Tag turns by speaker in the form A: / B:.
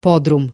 A: Podrum